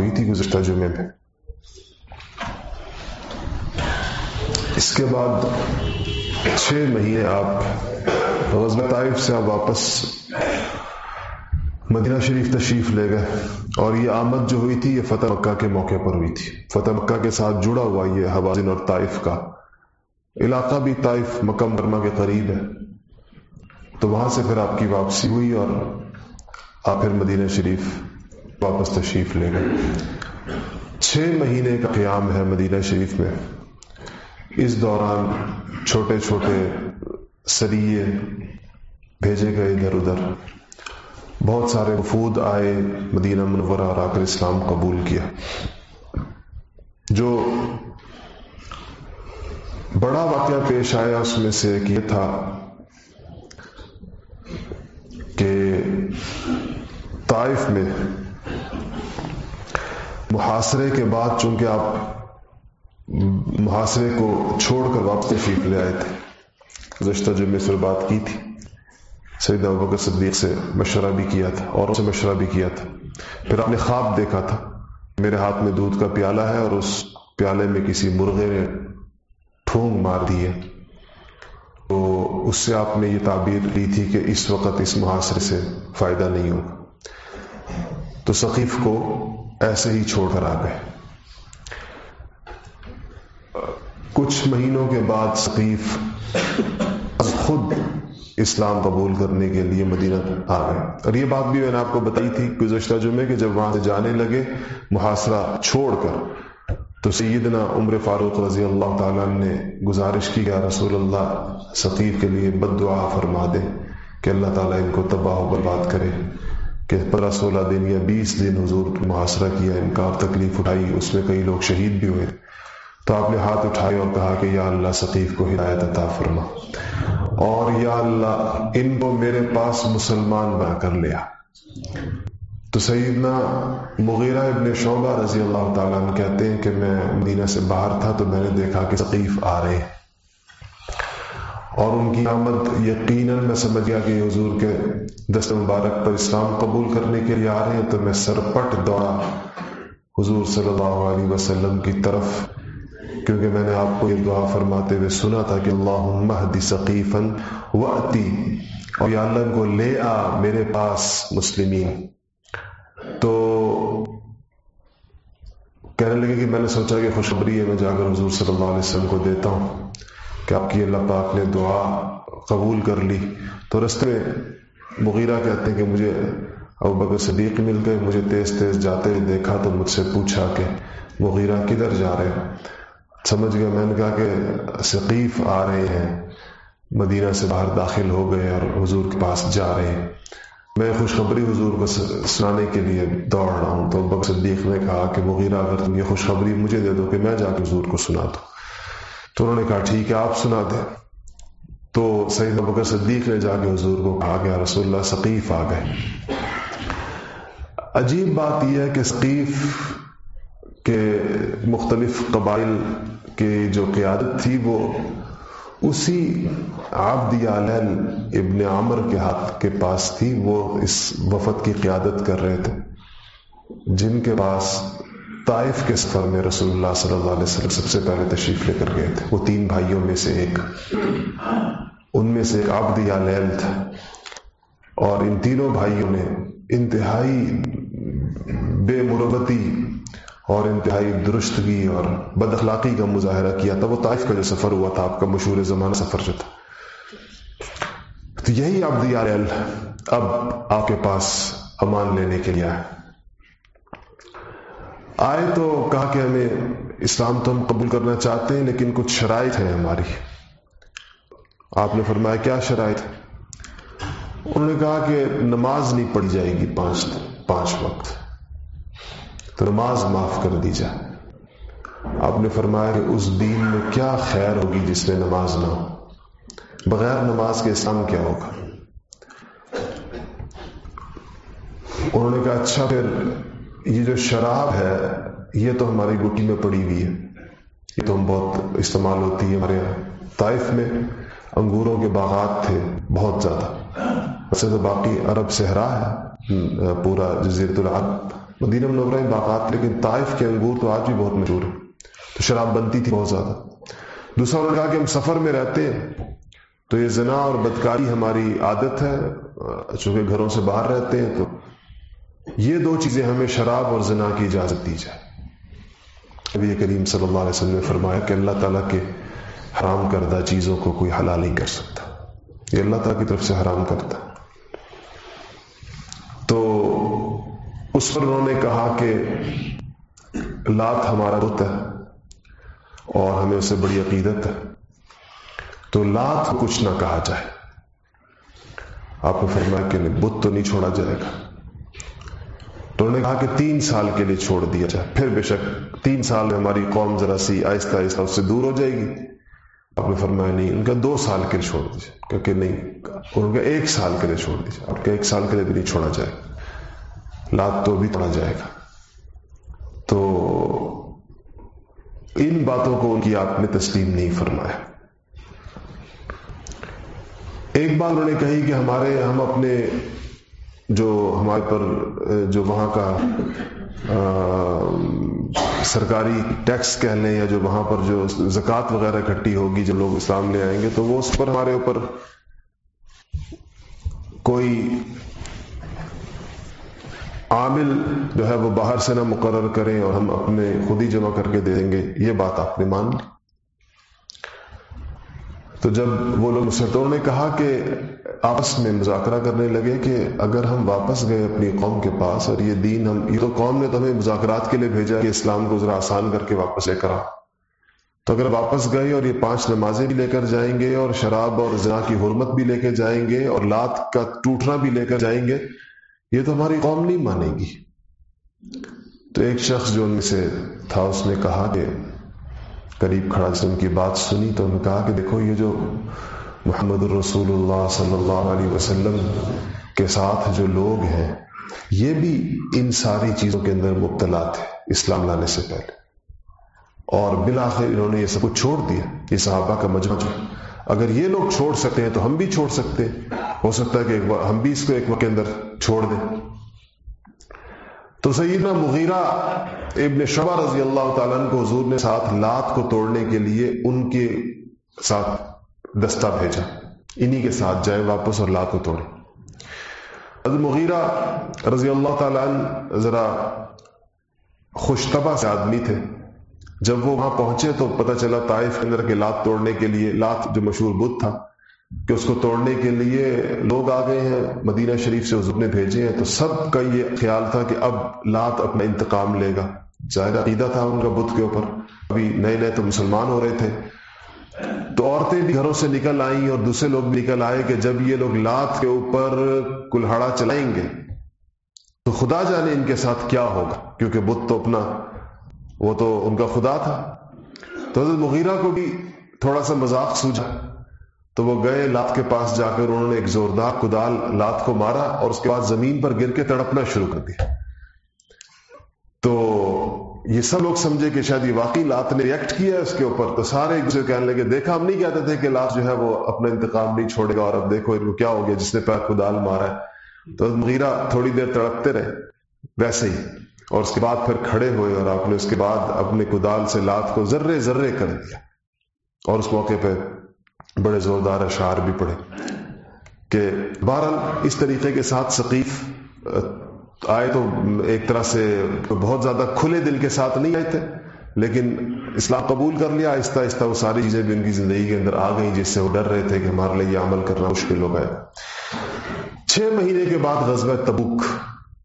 ہوئی تھی گزشتہ جمعے میں اس کے بعد چھ مہینے آپ غزب طائف سے آپ واپس مدینہ شریف تشریف لے گئے اور یہ آمد جو ہوئی تھی، یہ فتح مکہ کے موقع پر ہوئی تھی۔ فتح مکہ کے ساتھ جڑا ہوا یہ حوازن اور طائف کا علاقہ بھی طائف مکہ مرمہ کے قریب ہے۔ تو وہاں سے پھر آپ کی واپسی ہوئی اور آپ پھر مدینہ شریف واپس تشریف لے گئے۔ چھ مہینے کا قیام ہے مدینہ شریف میں۔ اس دوران چھوٹے چھوٹے سریے بھیجے گئے ادھر ادھر۔ بہت سارے وفود آئے مدینہ منورہ اور آ کر اسلام قبول کیا۔ جو بڑا واقعہ پیش آیا اس میں سے ایک یہ تھا کہ طائف میں محاصرے کے بعد چونکہ آپ محاصرے کو چھوڑ کر واپس تشریف لے آئے تھے، گزشتہ جب میں سر بات کی تھی سید ابکر صدیق سے مشورہ بھی کیا تھا اور سے مشورہ بھی کیا تھا۔ پھر آپ نے خواب دیکھا تھا، میرے ہاتھ میں دودھ کا پیالہ ہے اور اس پیالے میں کسی مرغے نے ٹھونگ مار دی ہے۔ تو اس سے آپ نے یہ تعبیر لی تھی کہ اس وقت اس محاصرے سے فائدہ نہیں ہوگا۔ تو ثقیف کو ایسے ہی چھوڑ کر آ گئے۔ کچھ مہینوں کے بعد ثقیف خود اسلام قبول کرنے کے لیے مدینہ آ گئے۔ اور یہ بات بھی میں نے آپ کو بتائی تھی گزشتہ جمعے کہ جب وہاں سے جانے لگے محاصرہ چھوڑ کر، تو سیدنا عمر فاروق رضی اللہ تعالیٰ نے گزارش کی کہ رسول اللہ، ثقیف کے لیے بد دعا فرما دے کہ اللہ تعالیٰ ان کو تباہ و برباد کرے۔ کہ پندرہ سولہ دن یا بیس دن حضور محاصرہ کیا ان کا تکلیف اٹھائی، اس میں کئی لوگ شہید بھی ہوئے۔ تو آپ نے ہاتھ اٹھائے اور کہا کہ یا اللہ ثقیف کو ہدایت عطا فرما۔ اور یا اللہ، ان کو میرے پاس مسلمان بنا کر لیا تو سیدنا مغیرہ ابن شعبہ رضی اللہ تعالیٰ کہتے ہیں کہ میں مدینہ سے باہر تھا تو میں نے دیکھا کہ ثقیف آ رہے ہیں۔ اور ان کی آمد یقیناً میں سمجھ گیا کہ حضور کے دست مبارک پر اسلام قبول کرنے کے لیے آ رہے ہیں، تو میں سرپٹ دوڑا حضور صلی اللہ علیہ وسلم کی طرف، کیونکہ میں نے آپ کو یہ دعا فرماتے ہوئے سنا تھا کہ اللہ مہدی ثقیفن و اور یا اللہ کو لے آ میرے پاس مسلمین۔ تو کہنے لگے کہ میں نے سوچا کہ خوشخبری ہے، میں جا کر حضور صلی اللہ علیہ وسلم کو دیتا ہوں۔ کہ آپ کی اللہ پاک نے دعا قبول کر لی۔ تو رستے میں مغیرہ کہتے ہیں کہ مجھے ابو بکر صدیق مل گئے، مجھے تیز تیز جاتے ہوئے دیکھا تو مجھ سے پوچھا کہ مغیرہ کدھر جا رہے سمجھ گیا، میں نے کہا کہ ثقیف آ رہے ہیں، مدینہ سے باہر داخل ہو گئے اور حضور کے پاس جا رہے ہیں۔ میں خوشخبری حضور کو سنانے کے لیے دوڑ رہا ہوں۔ تو بک صدیق نے کہا کہ مغیرہ، اگر تم یہ خوشخبری مجھے دے دو کہ میں جا کے حضور کو سنا دوں۔ تو انہوں نے کہا، ٹھیک ہے، آپ سنا دیں۔ تو سعید بکر صدیق نے جا کے حضور کو کہا گیا رسول اللہ ثقیف آ گئے۔ عجیب بات یہ ہے کہ ثقیف کے مختلف قبائل کی جو قیادت تھی، وہ اسی عبد علیل ابن عامر کے ہاتھ کے پاس تھی۔ وہ اس وفد کی قیادت کر رہے تھے، جن کے پاس طائف کے سفر میں رسول اللہ صلی اللہ علیہ وسلم سب سے پہلے تشریف لے کر گئے تھے؟ وہ تین بھائیوں میں سے ایک۔ ان میں سے ایک عبد علیل تھا۔ اور ان تینوں بھائیوں نے انتہائی بے مربتی اور انتہائی درستگی اور بد اخلاقی کا مظاہرہ کیا تھا۔ وہ طائف کا جو سفر ہوا تھا، آپ کا مشہور زمانہ سفر جو تھا۔ تو یہی آپ دیا اب آپ کے پاس امان لینے کے لیے آئے۔ آئے تو کہا کہ ہمیں اسلام تو ہم قبول کرنا چاہتے ہیں، لیکن کچھ شرائط ہیں ہماری۔ آپ نے فرمایا کیا شرائط؟ انہوں نے کہا کہ نماز نہیں پڑھ جائے گی پانچ پانچ وقت۔ تو نماز معاف کر دی جائے۔ آپ نے فرمایا کہ اس دین میں کیا خیر ہوگی جس میں نماز نہ ہو؟ بغیر نماز کے اسلام کیا ہوگا؟ انہوں نے کہا اچھا پھر یہ جو شراب ہے، یہ تو ہماری گٹی میں پڑی ہوئی ہے۔ یہ تو ہم بہت استعمال ہوتی ہے ہمارے یہاں طائف میں۔ انگوروں کے باغات تھے بہت زیادہ۔ ویسے تو باقی عرب صحرا ہے پورا جزیرت العرب۔ مدینہ منورہ باغات، لیکن طائف کے انگور تو آج بھی بہت مشہور ہے تو شراب بنتی تھی بہت زیادہ۔ دوسرا انہوں نے کہا کہ ہم سفر میں رہتے ہیں۔ تو یہ زنا اور بدکاری ہماری عادت ہے۔ چونکہ گھروں سے باہر رہتے ہیں تو یہ دو چیزیں ہمیں شراب اور زنا کی اجازت دی جائے۔ ابھی کریم صلی اللہ علیہ وسلم نے فرمایا کہ اللہ تعالیٰ کے حرام کردہ چیزوں کو کوئی حلال نہیں کر سکتا۔ یہ اللہ تعالیٰ کی طرف سے حرام کرتا تو اس پر انہوں نے کہا کہ لات ہمارا بت ہے اور ہمیں اسے بڑی عقیدت ہے۔ تو لات کچھ نہ کہا جائے۔ آپ نے فرمایا کہ بت تو نہیں چھوڑا جائے گا۔ تو انہوں نے کہا کہ تین سال کے لیے چھوڑ دیا جائے۔ پھر بے شک تین سال میں ہماری قوم ذرا سی آہستہ آہستہ اس سے دور ہو جائے گی۔ آپ نے فرمایا نہیں، ان کا دو سال کے لیے چھوڑ دیجیے کیونکہ نہیں، ان کا ایک سال کے لیے چھوڑ دیجیے آپ کا ایک سال کے لیے بھی نہیں چھوڑا جائے لات تو بھی توڑا جائے گا۔ تو ان باتوں کو ان کی آپ نے تسلیم نہیں فرمایا۔ ایک بار انہوں نے کہی کہ ہمارے ہم اپنے جو ہمارے پر، جو وہاں کا سرکاری ٹیکس کہہ لیں یا جو وہاں پر جو زکوٰۃ وغیرہ اکٹھی ہوگی جو لوگ اسلام لے آئیں گے، تو وہ اس پر ہمارے اوپر کوئی عامل جو ہے وہ باہر سے نہ مقرر کریں اور ہم اپنے خود ہی جمع کر کے دے دیں گے، یہ بات آپ نے مان لی۔ تو جب وہ لوگ سے نے کہا کہ آپس میں مذاکرہ کرنے لگے کہ اگر ہم واپس گئے اپنی قوم کے پاس اور یہ دین ہم یہ تو قوم نے تو ہمیں مذاکرات کے لیے بھیجا کہ اسلام کو ذرا آسان کر کے واپس لے کر آ تو اگر واپس گئے اور یہ پانچ نمازیں بھی لے کر جائیں گے اور شراب اور زنا کی حرمت بھی لے کے جائیں گے اور لات کا ٹوٹنا بھی لے کر جائیں گے، یہ تو ہماری قوم نہیں مانے گی۔ تو ایک شخص جو ان میں سے تھا، اس نے کہا کہ قریب کھڑا سے ان کی بات سنی تو انہوں نے کہا کہ دیکھو، یہ جو محمد الرسول اللہ صلی اللہ علیہ وسلم کے ساتھ جو لوگ ہیں، یہ بھی ان ساری چیزوں کے اندر مبتلا تھے اسلام لانے سے پہلے۔ اور بالآخر انہوں نے یہ سب کچھ چھوڑ دیا، یہ صحابہ کا مجمع۔ اگر یہ لوگ چھوڑ سکتے ہیں تو ہم بھی چھوڑ سکتے ہو سکتا ہے کہ ہم بھی اس کو ایک وقت کے اندر چھوڑ دیں۔ تو سیدنا مغیرہ ابن شبہ رضی اللہ تعالیٰ کو حضور نے ساتھ لات کو توڑنے کے لیے ان کے ساتھ دستہ بھیجا۔ انہی کے ساتھ جائے واپس اور لات کو توڑے۔ حضرت مغیرہ رضی اللہ تعالیٰ ذرا خوشتبہ سے آدمی تھے۔ جب وہ وہاں پہنچے تو پتہ چلا طائف کے اندر کے لات توڑنے کے لیے لات جو مشہور بدھ تھا۔ کہ اس کو توڑنے کے لیے لوگ آ گئے ہیں، مدینہ شریف سے حضور نے بھیجے ہیں، تو سب کا یہ خیال تھا کہ اب لات اپنا انتقام لے گا۔ ظاہر عقیدہ تھا ان کا بدھ کے اوپر۔ ابھی نئے نئے تو مسلمان ہو رہے تھے۔ تو عورتیں بھی گھروں سے نکل آئیں اور دوسرے لوگ بھی نکل آئے کہ جب یہ لوگ لات کے اوپر کلہڑا چلائیں گے، تو خدا جانے ان کے ساتھ کیا ہوگا۔ کیونکہ بدھ تو اپنا، وہ تو ان کا خدا تھا۔ تو حضرت مغیرہ کو بھی تھوڑا سا مذاق سوجا تو وہ گئے لات کے پاس جا کر انہوں نے ایک زوردار کدال لات کو مارا اور اس کے بعد زمین پر گر کے تڑپنا شروع کر دیا۔ تو یہ سب لوگ سمجھے کہ شاید یہ واقعی لات نے ریئیکٹ کیا ہے اس کے اوپر۔ تو سارے ایک دوسرے کہنے لگے، دیکھا، ہم نہیں کہتے تھے کہ لات جو ہے وہ اپنا انتقام نہیں چھوڑے گا اور اب دیکھو ان کو کیا ہو گیا، جس نے پیر کدال مارا ہے۔ تو مغیرہ تھوڑی دیر تڑپتے رہے، ویسے ہی۔ اور اس کے بعد پھر کھڑے ہوئے اور آپ نے اس کے بعد اپنے کدال سے لات کو ذرے ذرے کر دیا۔ اور اس موقع پہ بڑے زوردار اشعار بھی پڑھے کہ بہرحال اس طریقے کے ساتھ ثقیف آئے تو ایک طرح سے بہت زیادہ کھلے دل کے ساتھ نہیں آئے تھے، لیکن اسلام قبول کر لیا، آہستہ آہستہ وہ ساری چیزیں بھی ان کی زندگی کے اندر آ گئیں، جس سے وہ ڈر رہے تھے کہ ہمارے لیے یہ عمل کرنا مشکل ہو گیا۔ چھ مہینے کے بعد غزوہ تبوک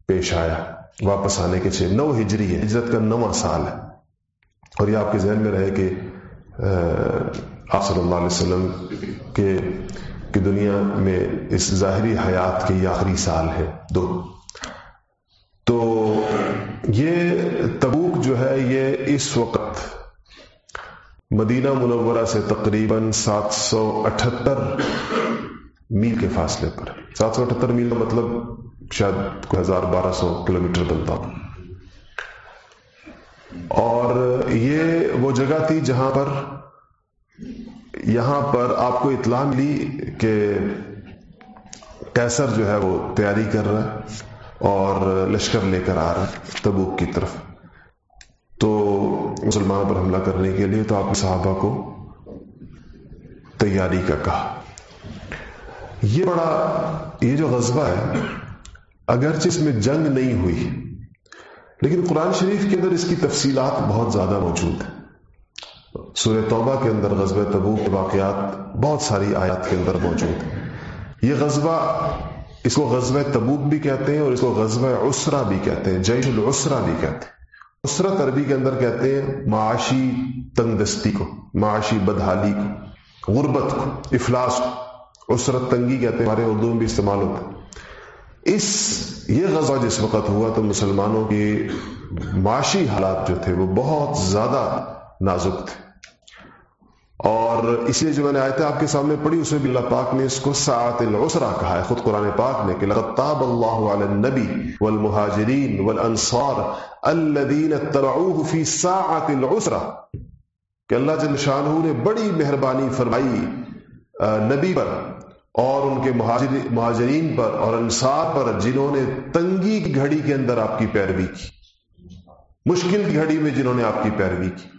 پیش آیا، واپس آنے کے چھ، نو ہجری ہے، ہجرت کا نواں سال ہے۔ اور یہ آپ کے ذہن میں رہے کہ آپ صلی اللہ علیہ وسلم کے، کی دنیا میں اس ظاہری حیات کے یہ آخری سال ہے، دو۔ تو یہ تبوک جو ہے، یہ اس وقت مدینہ منورہ سے تقریباً سات سو اٹھہتر میل کے فاصلے پر۔ سات سو اٹھہتر میل کا مطلب شاید ہزار بارہ سو کلو میٹر بنتا۔ اور یہ وہ جگہ تھی جہاں پر یہاں پر آپ کو اطلاع ملی کہ کیسر جو ہے وہ تیاری کر رہا ہے اور لشکر لے کر آ رہا ہے تبوک کی طرف۔ تو مسلمانوں پر حملہ کرنے کے لیے تو آپ صحابہ کو تیاری کا کہا۔ یہ بڑا، یہ جو غزبہ ہے، اگرچہ اس میں جنگ نہیں ہوئی، لیکن قرآن شریف کے اندر اس کی تفصیلات بہت زیادہ موجود ہیں۔ سورہ توبہ کے اندر غزب تبو کے واقعات بہت ساری آیات کے اندر موجود ہیں۔ یہ غزبہ اس کو غزب تبوک بھی کہتے ہیں اور اس کو غزب عسرا بھی کہتے ہیں، جیش العسرا بھی کہتے ہیں۔ عسرت عربی کے اندر کہتے ہیں، معاشی تنگ دستی کو، معاشی بدحالی کو، غربت کو، افلاس کو۔ عسرت تنگی کہتے ہیں، ہمارے اردو میں بھی استعمال ہوتا ہے۔ اس، یہ غزہ جس وقت ہوا تو مسلمانوں کی معاشی حالات جو تھے وہ بہت زیادہ نازک تھے۔ اور اس لیے جو میں نے آئے تھے آپ کے سامنے پڑھی اس میں بھی اللہ پاک نے اس کو ساعت العسرا کہا ہے، خود قرآن پاک نے کہ لقطاب اللہ علی النبی والمہاجرین والانصار الذین اتبعوه فی ساعت العسرا، کہ اللہ جل شانہ نے بڑی مہربانی فرمائی نبی پر اور ان کے مہاجرین پر اور انصار پر، جنہوں نے تنگی کی گھڑی کے اندر آپ کی پیروی کی، مشکل کی گھڑی میں جنہوں نے آپ کی پیروی کی۔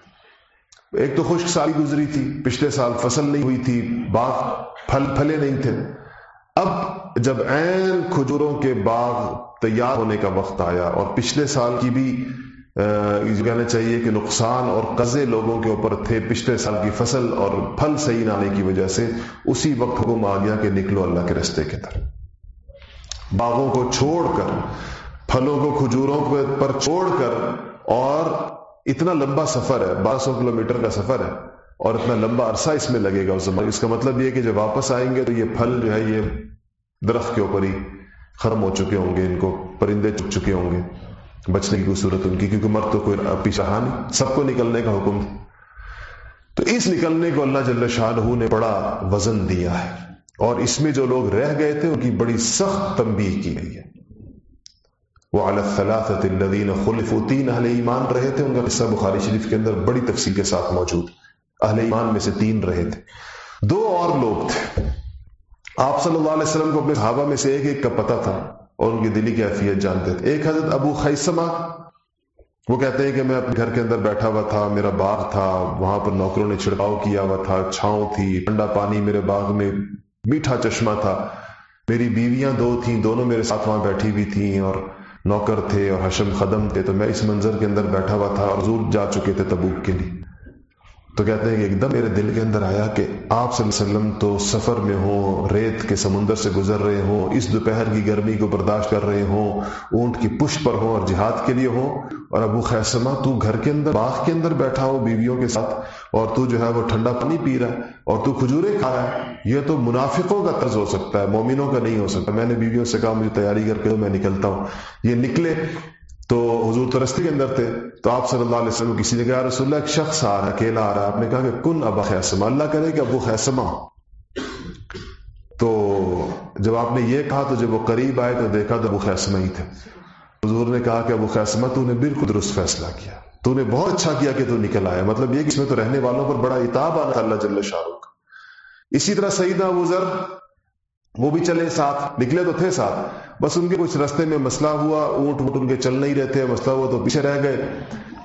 ایک تو خشک سالی گزری تھی، پچھلے سال فصل نہیں ہوئی تھی، باغ پھل پھلے نہیں تھے۔ اب جب عین کھجوروں کے باغ تیار ہونے کا وقت آیا اور پچھلے سال کی بھی کہنا چاہیے کہ نقصان اور قزے لوگوں کے اوپر تھے پچھلے سال کی فصل اور پھل صحیح نہ آنے کی وجہ سے اسی وقت حکم آ گیا کہ نکلو اللہ کے رستے کے طرف باغوں کو چھوڑ کر، پھلوں کو کھجوروں پر چھوڑ کر اور اتنا لمبا سفر ہے، بارہ سو کلو میٹر کا سفر ہے اور اتنا لمبا عرصہ اس میں لگے گا اس زمانے اس کا مطلب یہ کہ جب واپس آئیں گے تو یہ پھل جو ہے، یہ درخت کے اوپر ہی ختم ہو چکے ہوں گے، ان کو پرندے چک چکے ہوں گے، بچنے کی کوئی صورت ان کی، کیونکہ مرد تو کوئی پیچھا نہیں، سب کو نکلنے کا حکم۔ تھا تو اس نکلنے کو اللہ جل شاہ نے بڑا وزن دیا ہے۔ اور اس میں جو لوگ رہ گئے تھے، ان کی بڑی سخت تنبیہ کی گئی ہے۔ وہ الدین خلف تین اہل ایمان رہے تھے، ان کا قصہ بخاری شریف کے اندر بڑی تفصیل کے ساتھ موجود۔ اہل ایمان میں سے تین رہے تھے۔ دو اور لوگ تھے۔ آپ صلی اللہ علیہ وسلم کو اپنے صحابہ میں سے ایک ایک کا پتہ تھا اور ان کی دلی کی حیثیت جانتے تھے۔ ایک حضرت ابو خیسما وہ کہتے ہیں کہ میں اپنے گھر کے اندر بیٹھا ہوا تھا، میرا باغ تھا، وہاں پر نوکروں نے چھڑکاؤ کیا ہوا تھا، چھاؤں تھی، ٹھنڈا پانی میرے باغ میں، میٹھا چشمہ تھا۔ میری بیویاں دو تھیں، دونوں میرے ساتھ وہاں بیٹھی ہوئی تھیں اور نوکر تھے اور حشم خدم تھے تو میں اس منظر کے اندر بیٹھا ہوا تھا اور زور جا چکے تھے تبوک کے لیے۔ تو کہتے ہیں کہ ایک دم میرے دل کے اندر آیا کہ آپ صلی اللہ علیہ وسلم تو سفر میں ہوں ریت کے سمندر سے گزر رہے ہوں اس دوپہر کی گرمی کو برداشت کر رہے ہوں اونٹ کی پشت پر ہوں اور جہاد کے لیے ہوں اور ابو خیسما تو گھر کے اندر، باغ کے اندر بیٹھا ہو بیویوں کے ساتھ، اور تو جو ہے وہ ٹھنڈا پانی پی رہا ہے، اور تو کھجورے کھا رہا ہے۔ یہ تو منافقوں کا طرز ہو سکتا ہے، مومنوں کا نہیں ہو سکتا۔ میں نے بیویوں سے کہا، مجھے تیاری کر کے میں نکلتا ہوں۔ یہ نکلے تو حضور ترستی کے اندر تھے، تو آپ صلی اللہ علیہ وسلم کسی نے کہا رسول اللہ، ایک شخص آ رہا اکیلا آ رہا آپ نے کہا کہ کن ابا خیسما اللہ کرے کہ ابو خیسما تو جب آپ نے یہ کہا، تو جب وہ قریب آئے تو دیکھا تو ابو خیسما ہی تھے۔ حضور نے کہا کہ ابو خیسما تو نے بالکل درست فیصلہ کیا۔ تو نے بہت اچھا کیا کہ تو نکل آیا۔ مطلب یہ کہ اس میں تو رہنے والوں پر بڑا اتاب آنا اللہ جل شاہ۔ رخ اسی طرح سیدہ ابو ذر وہ بھی چلے ساتھ، نکلے تو تھے ساتھ، بس ان کے کچھ رستے میں مسئلہ ہوا، اونٹ وونٹ ان کے چل نہیں رہتے مسئلہ ہوا تو پیچھے رہ گئے۔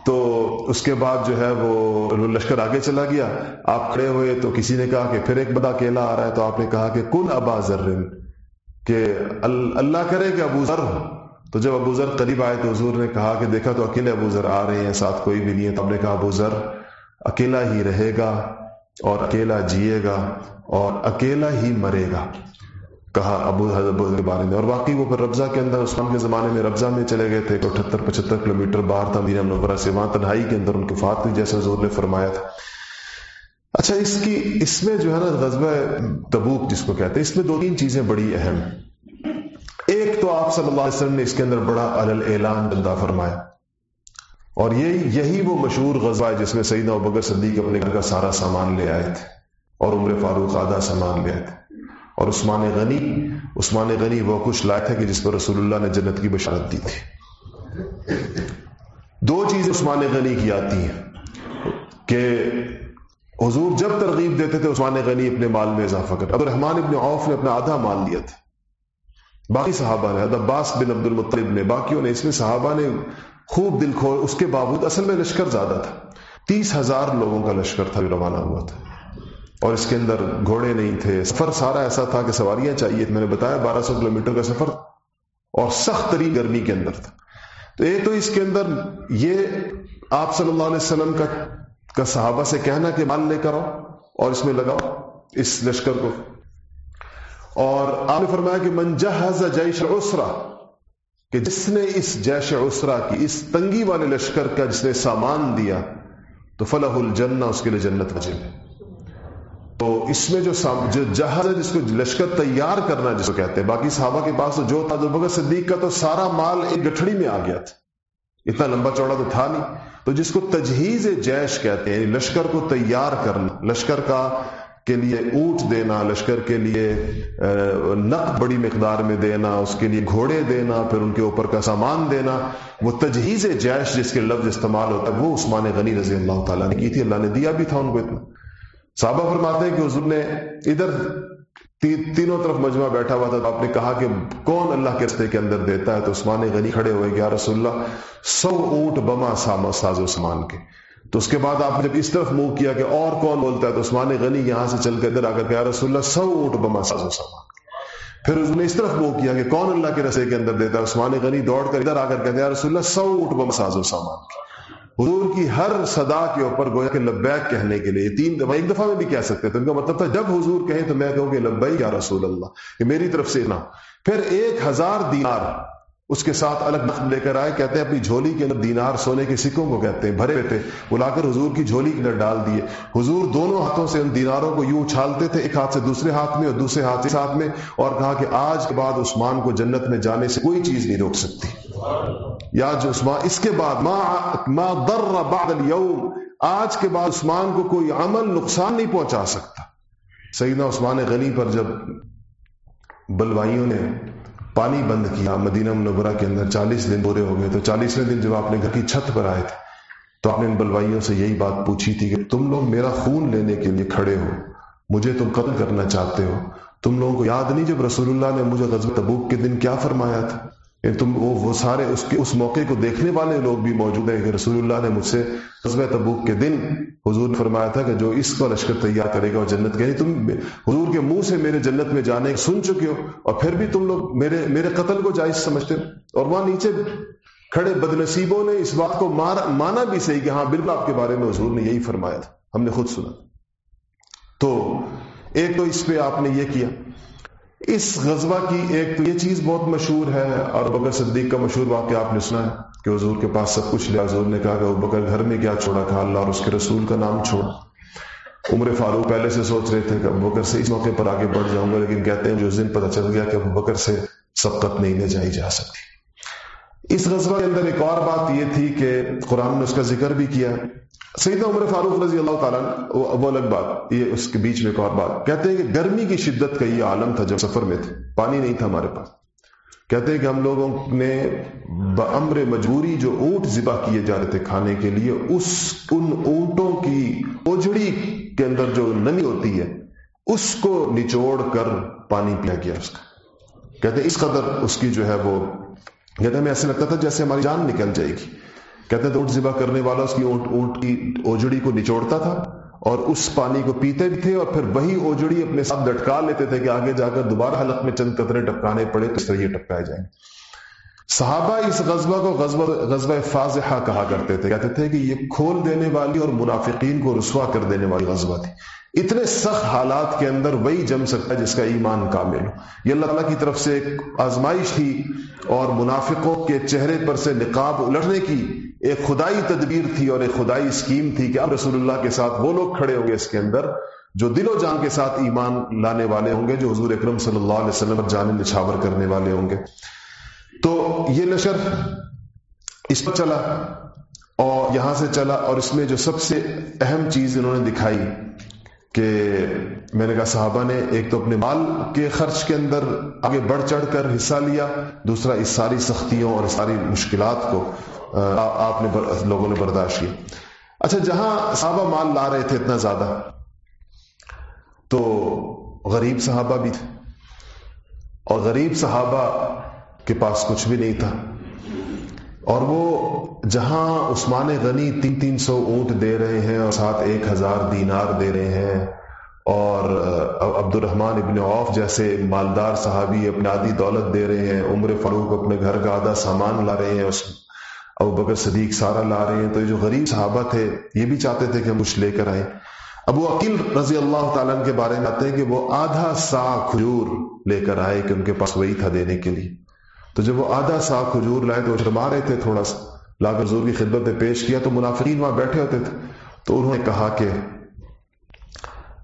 تو اس کے بعد جو ہے وہ لشکر آگے چلا گیا۔ آپ کھڑے ہوئے تو کسی نے کہا کہ پھر ایک بڑا اکیلا آ رہا ہے تو آپ نے کہا کہ کن ابا ذر؟ کہ اللہ کرے کہ ابو ذر۔ تو جب ابو ذر قریب آئے تو حضور نے کہا کہ دیکھا تو اکیلے ابو ذر آ رہے ہیں، ساتھ کوئی بھی نہیں ہے۔ تو ہم نے کہا ابو ذر اکیلا ہی رہے گا اور اکیلا جیے گا اور اکیلا ہی مرے گا۔ کہا ابو حضرت کے بارے میں، اور واقعی وہ پھر ربضہ کے اندر عثمان کے زمانے میں ربضہ میں چلے گئے تھے اٹھہتر پچہتر کلو میٹر باہر تھا میرا منورہ سے، وہاں تنہائی کے اندر ان کی فات جیسے حضور نے فرمایا تھا۔ اچھا اس کی، اس میں جو ہے نا غزبہ تبوک جس کو کہتے ہیں، اس میں دو تین چیزیں بڑی اہم۔ ایک تو آپ صلی اللہ علیہ وسلم نے اس کے اندر بڑا علل اعلان بندہ فرمایا، اور یہ یہی وہ مشہور غزوہ ہے جس میں سیدنا ابکر صدیق اپنے گھر کا سارا سامان لے آئے تھے، اور عمر فاروق آدھا سامان لے آئے تھے۔ اور عثمان غنی عثمان غنی وہ کچھ لائے تھا کہ جس پر رسول اللہ نے جنت کی بشارت دی تھی۔ دو چیزیں عثمان غنی کی آتی ہیں کہ حضور جب ترغیب دیتے تھے، عثمان غنی اپنے مال میں اضافہ کر عبد الرحمان ابن عوف نے اپنا آدھا مال لیا تھا۔ باقی صحابہ نے عباس بن عبد المطلب نے، باقیوں نے، اس میں صحابہ نے خوب دل کھو اس کے باوجود اصل میں لشکر زیادہ تھا۔ تیس ہزار لوگوں کا لشکر تھا جو روانہ ہوا تھا۔ اور اس کے اندر گھوڑے نہیں تھے۔ سفر سارا ایسا تھا کہ سواریاں چاہیے میں نے بتایا بارہ سو کلو کا سفر اور سخت ترین گرمی کے اندر تھا۔ تو ایک تو اس کے اندر یہ آپ صلی اللہ علیہ وسلم کا کا صحابہ سے کہنا کہ مال لے کر آؤ اور اس میں لگاؤ، اس لشکر کو۔ اور آپ نے فرمایا کہ من جہز جیش اسرا کہ جس نے اس جیش اسرا کی اس تنگی والے لشکر کا جس نے سامان دیا، تو فلاح الجنہ، اس کے لیے جنت وجہ ہے۔ تو اس میں جو جو جہاز ہے، جس کو لشکر تیار کرنا جس کو کہتے ہیں۔ باقی صحابہ کے پاس جو تھا، جو بغیر صدیق کا تو سارا مال ایک گٹھڑی میں آ گیا تھا۔ اتنا لمبا چوڑا تو تھا نہیں۔ تو جس کو تجہیز جیش کہتے ہیں یعنی لشکر کو تیار کرنا، لشکر کا کے لیے اونٹ دینا، لشکر کے لیے نق بڑی مقدار میں دینا، اس کے لیے گھوڑے دینا، پھر ان کے اوپر کا سامان دینا، وہ تجہیز جیش جس کے لفظ استعمال ہوتا ہے، وہ عثمان غنی رضی اللہ تعالیٰ نے کی تھی۔ اللہ نے دیا بھی تھا ان کو اتنا۔ صحابہ فرماتے ہیں کہ حضور نے ادھر تینوں طرف مجمع بیٹھا ہوا تھا تو آپ نے کہا کہ کون اللہ کے رستے کے اندر دیتا ہے تو عثمان غنی کھڑے ہوئے کہ یا رسول اللہ، سو اونٹ بما ساما ساز عثمان کے۔ تو اس کے بعد آپ نے جب اس طرف منہ کیا کہ اور کون بولتا ہے تو عثمان غنی یہاں سے چل کے ادھر آ کر کہ یا رسول اللہ، سو اونٹ بما ساز سامان پھر اس نے اس طرف منہ کیا کہ کون اللہ کے رستے کے اندر دیتا ہے؟ عثمان غنی دوڑ کر ادھر آ کر کہتے ہیں یا رسول اللہ، سو اونٹ بما ساز و سامان حضور کی ہر صدا کے اوپر گویا کہ لبیک کہنے کے لیے تین دفعہ، ایک دفعہ میں بھی کہہ سکتے تھے۔ ان کا مطلب تھا جب حضور کہیں تو میں کہوں کہ لبئی یا رسول اللہ، کہ میری طرف سے نہ پھر ایک ہزار دینار اس کے ساتھ الگ نقد لے کر آئے، کہتے ہیں اپنی جھولی کے اندر دینار سونے کے سکوں کو کہتے ہیں، بھرے ہوئے تھے۔ بلا کر حضور کی جھولی کے اندر ڈال دیے۔ حضور دونوں ہاتھوں سے ان دیناروں کو یوں اچھالتے تھے، ایک ہاتھ سے دوسرے ہاتھ میں اور دوسرے ہاتھ سے ہاتھ میں، اور کہا کہ آج کے بعد عثمان کو جنت میں جانے سے کوئی چیز نہیں روک سکتی۔ یا جو عثمان، اس کے بعد ما ما در بعد اليوم، آج کے بعد عثمان کو کوئی عمل نقصان نہیں پہنچا سکتا۔ سیدنا عثمان غنی پر جب بلوائیوں نے پانی بند کیا مدینہ منورہ کے اندر چالیس دن پورے ہو گئے تو چالیسویں دن جب آپ نے گھر کی چھت پر آئے تھے تو آپ نے ان بلوائیوں سے یہی بات پوچھی تھی کہ تم لوگ میرا خون لینے کے لیے کھڑے ہو، مجھے تم قتل کرنا چاہتے ہو؟ تم لوگوں کو یاد نہیں جب رسول اللہ نے مجھے غزب تبوک کے دن کیا فرمایا تھا؟ تم وہ وہ سارے اس کے اس موقع کو دیکھنے والے لوگ بھی موجود ہیں کہ رسول اللہ نے مجھ سے قصب تبوک کے دن حضور نے فرمایا تھا کہ جو اس کو لشکر تیار کرے گا وہ جنت کے یعنی تم حضور کے منہ سے میرے جنت میں جانے سن چکے ہو اور پھر بھی تم لوگ میرے میرے قتل کو جائز سمجھتے ہو اور وہاں نیچے کھڑے بد نصیبوں نے اس بات کو مانا بھی صحیح کہ ہاں بالکل آپ کے بارے میں حضور نے یہی فرمایا تھا، ہم نے خود سنا۔ تو ایک تو اس پہ آپ نے یہ کیا اس غزوہ کی ایک تو یہ چیز بہت مشہور ہے، اور بکر صدیق کا مشہور واقعہ آپ نے سنا ہے کہ حضور کے پاس سب کچھ لیا حضور نے کہا کہ بکر گھر میں کیا چھوڑا کہا اللہ اور اس کے رسول کا نام چھوڑا عمر فاروق پہلے سے سوچ رہے تھے کہ ابو بکر سے اس موقع پر آگے بڑھ جاؤں گا، لیکن کہتے ہیں جو اس دن پتہ چل گیا کہ ابو بکر سے سبقت نہیں لے جائی جا سکتی۔ اس غزوہ کے اندر ایک اور بات یہ تھی کہ قرآن نے اس کا ذکر بھی کیا۔ سیدنا عمر فاروق رضی اللہ تعالیٰ وہ الگ بات، یہ اس کے بیچ میں ایک اور بات۔ کہتے ہیں کہ گرمی کی شدت کا یہ عالم تھا جب سفر میں تھے، پانی نہیں تھا ہمارے پاس۔ کہتے ہیں کہ ہم لوگوں نے بمر مجبوری جو اونٹ ذبح کیے جا رہے تھے کھانے کے لیے، اس ان اونٹوں کی اوجڑی کے اندر جو نمی ہوتی ہے، اس کو نچوڑ کر پانی پیا گیا اس کا۔ کہتے ہیں اس قدر اس کی جو ہے وہ کہتے ہیں ہمیں ایسے لگتا تھا جیسے ہماری جان نکل جائے گی۔ کہتے ہیں اونٹ ذبح کرنے والا اس کی اونٹ اونٹ کی اوجڑی کو نچوڑتا تھا اور اس پانی کو پیتے بھی تھے اور پھر وہی اوجڑی اپنے ساتھ لٹکا لیتے تھے کہ آگے جا کر دوبارہ حلق میں چند قطرے ٹپکانے پڑے تو اس طرح یہ ٹپکائے جائیں۔ صحابہ اس غزبہ کو غزبہ غزبہ فاضحہ کہا کرتے تھے۔ کہتے تھے کہ یہ کھول دینے والی اور منافقین کو رسوا کر دینے والی غزبہ تھی۔ اتنے سخت حالات کے اندر وہی جم سکتا ہے جس کا ایمان کامل ہو۔ یہ اللہ تعالیٰ کی طرف سے ایک آزمائش تھی اور منافقوں کے چہرے پر سے نقاب الٹنے کی ایک خدائی تدبیر تھی اور ایک خدائی اسکیم تھی کہ اب رسول اللہ کے ساتھ وہ لوگ کھڑے ہوں گے اس کے اندر جو دل و جان کے ساتھ ایمان لانے والے ہوں گے، جو حضور اکرم صلی اللہ علیہ وسلم جان نچھاور کرنے والے ہوں گے۔ تو یہ نشر اس پر چلا اور یہاں سے چلا اور اس میں جو سب سے اہم چیز انہوں نے دکھائی کہ میں نے کہا صحابہ نے ایک تو اپنے مال کے خرچ کے اندر آگے بڑھ چڑھ کر حصہ لیا، دوسرا اس ساری سختیوں اور اس ساری مشکلات کو آپ نے لوگوں نے برداشت کی اچھا جہاں صحابہ مال لا رہے تھے اتنا زیادہ، تو غریب صحابہ بھی تھے۔ اور غریب صحابہ کے پاس کچھ بھی نہیں تھا۔ اور وہ جہاں عثمان غنی تین تین سو اونٹ دے رہے ہیں اور ساتھ ایک ہزار دینار دے رہے ہیں اور عبد الرحمان ابن عوف جیسے مالدار صحابی اپنے آدھی دولت دے رہے ہیں، عمر فاروق اپنے گھر کا آدھا سامان لا رہے ہیں، اس ابو بکر صدیق سارا لا رہے ہیں۔ تو یہ جو غریب صحابہ تھے، یہ بھی چاہتے تھے کہ ہم کچھ لے کر آئیں۔ ابو عقیل رضی اللہ تعالیٰ کے بارے میں آتے ہیں کہ وہ آدھا سا کھجور لے کر آئے کہ ان کے پاس وہی تھا دینے کے لیے۔ تو جب وہ آدھا سا کھجور لائے تو وہ شرما رہے تھے تھوڑا سا۔ لا کر حضور کی خدمت میں پیش کیا تو منافقین وہاں بیٹھے ہوتے تھے۔ تو انہوں نے کہا کہ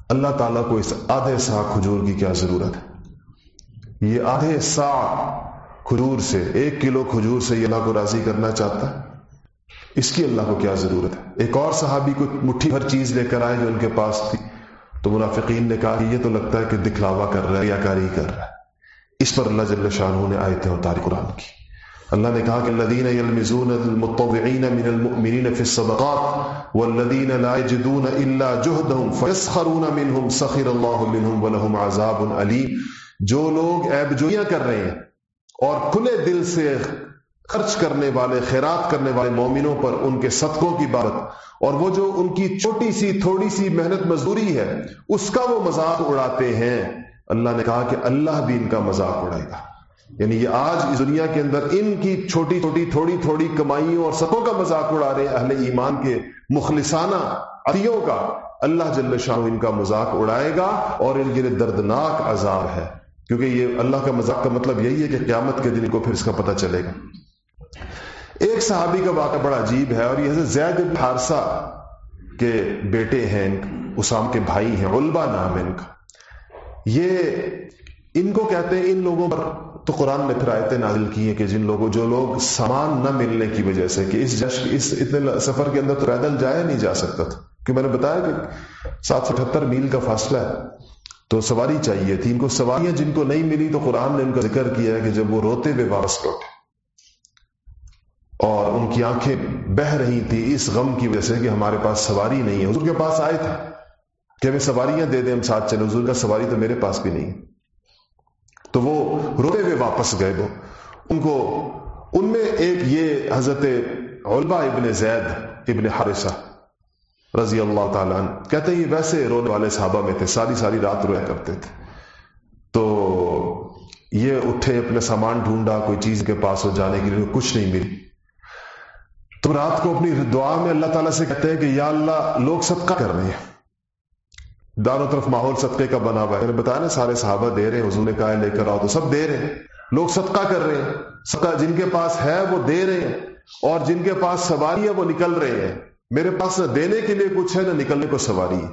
اللہ تعالیٰ کو اس آدھے سا کھجور کی کیا ضرورت ہے؟ یہ آدھے سا کھجور سے، ایک کلو کھجور سے یہ اللہ کو راضی کرنا چاہتا ہے؟ اس کی اللہ کو کیا ضرورت ہے؟ ایک اور صحابی کو مٹھی بھر چیز لے کر آئے جو ان کے پاس تھی۔ تو منافقین نے کہا کہ یہ تو لگتا ہے کہ دکھلاوا کر رہا ہے یا کاری کر رہا ہے۔ اس پر اللہ جل شاہ نے آئے تھے اور تاریخ قرآن کی۔ اللہ نے کہا کہ الذين يلمزون المتطوعين من المؤمنين في الصدقات والذين لا يجدون الا جهدهم فيسخرون منهم سخر الله منهم ولهم عذاب اليم جو لوگ عیب جویاں کر رہے ہیں اور کھلے دل سے خرچ کرنے والے، خیرات کرنے والے مومنوں پر ان کے صدقوں کی بات اور وہ جو ان کی چھوٹی سی، تھوڑی سی محنت مزدوری ہے، اس کا وہ مذاق اڑاتے ہیں۔ اللہ نے کہا کہ اللہ بھی ان کا مذاق اڑائے گا۔ یعنی یہ آج اس دنیا کے اندر ان کی چھوٹی چھوٹی تھوڑی تھوڑی کمائیوں اور صدقوں کا مذاق اڑا رہے اہل ایمان کے مخلصانہ عطیوں کا اللہ جل شاہ ان کا مذاق اڑائے گا اور ان کے لیے دردناک عذاب ہے۔ کیونکہ یہ اللہ کا مذاق کا مطلب یہی ہے کہ قیامت کے دن کو پھر اس کا پتہ چلے گا۔ ایک صحابی کا واقعہ بڑا عجیب ہے اور یہ زید حارثہ کے بیٹے ہیں اسام کے بھائی ہیں علبا نام ہے ان کا۔ یہ ان کو کہتے ہیں، ان لوگوں پر تو قرآن نے پھر آیتیں نازل کی ہیں کہ جن لوگوں، جو لوگ سامان نہ ملنے کی وجہ سے کہ اس جشن، اس اتنے سفر کے اندر تو پیدل جایا نہیں جا سکتا تھا۔ کہ میں نے بتایا کہ سات سو اٹھہتر میل کا فاصلہ ہے، تو سواری چاہیے تھی۔ ان کو سواریاں جن کو نہیں ملی تو قرآن نے ان کا ذکر کیا ہے کہ جب وہ روتے ہوئے واپس لوٹے۔ اور ان کی آنکھیں بہ رہی تھی اس غم کی وجہ سے کہ ہمارے پاس سواری نہیں ہے۔ حضور کے پاس آئے تھے۔ کہ ہمیں سواریاں دے دیں ہم ساتھ چلے حضور کا سواری تو میرے پاس بھی نہیں۔ تو وہ روتے ہوئے واپس گئے وہ ان کو، ان میں ایک یہ حضرت علبا ابن زید ابن حارثہ رضی اللہ تعالیٰ عنہ کہتے ہیں، یہ ویسے رونے والے صحابہ میں تھے، ساری ساری رات رویا کرتے تھے۔ تو یہ اٹھے اپنے سامان ڈھونڈا، کوئی چیز کے پاس ہو جانے کے لیے کچھ نہیں ملی۔ تو رات کو اپنی دعا میں اللہ تعالیٰ سے کہتے ہیں کہ یا اللہ، لوگ صدقہ کر رہے ہیں۔ داروں طرف ماحول صدقے کا بنا ہوا ہے۔ میں نے بتایا نا، سارے صحابہ دے رہے ہیں، حضور نے کہا لے کر آؤ تو سب دے رہے ہیں۔ لوگ صدقہ کر رہے ہیں۔ صدقہ جن کے پاس ہے، وہ دے رہے ہیں۔ اور جن کے پاس سواری ہے، وہ نکل رہے ہیں۔ میرے پاس نہ دینے کے لیے کچھ ہے، نہ نکلنے کو سواری ہے۔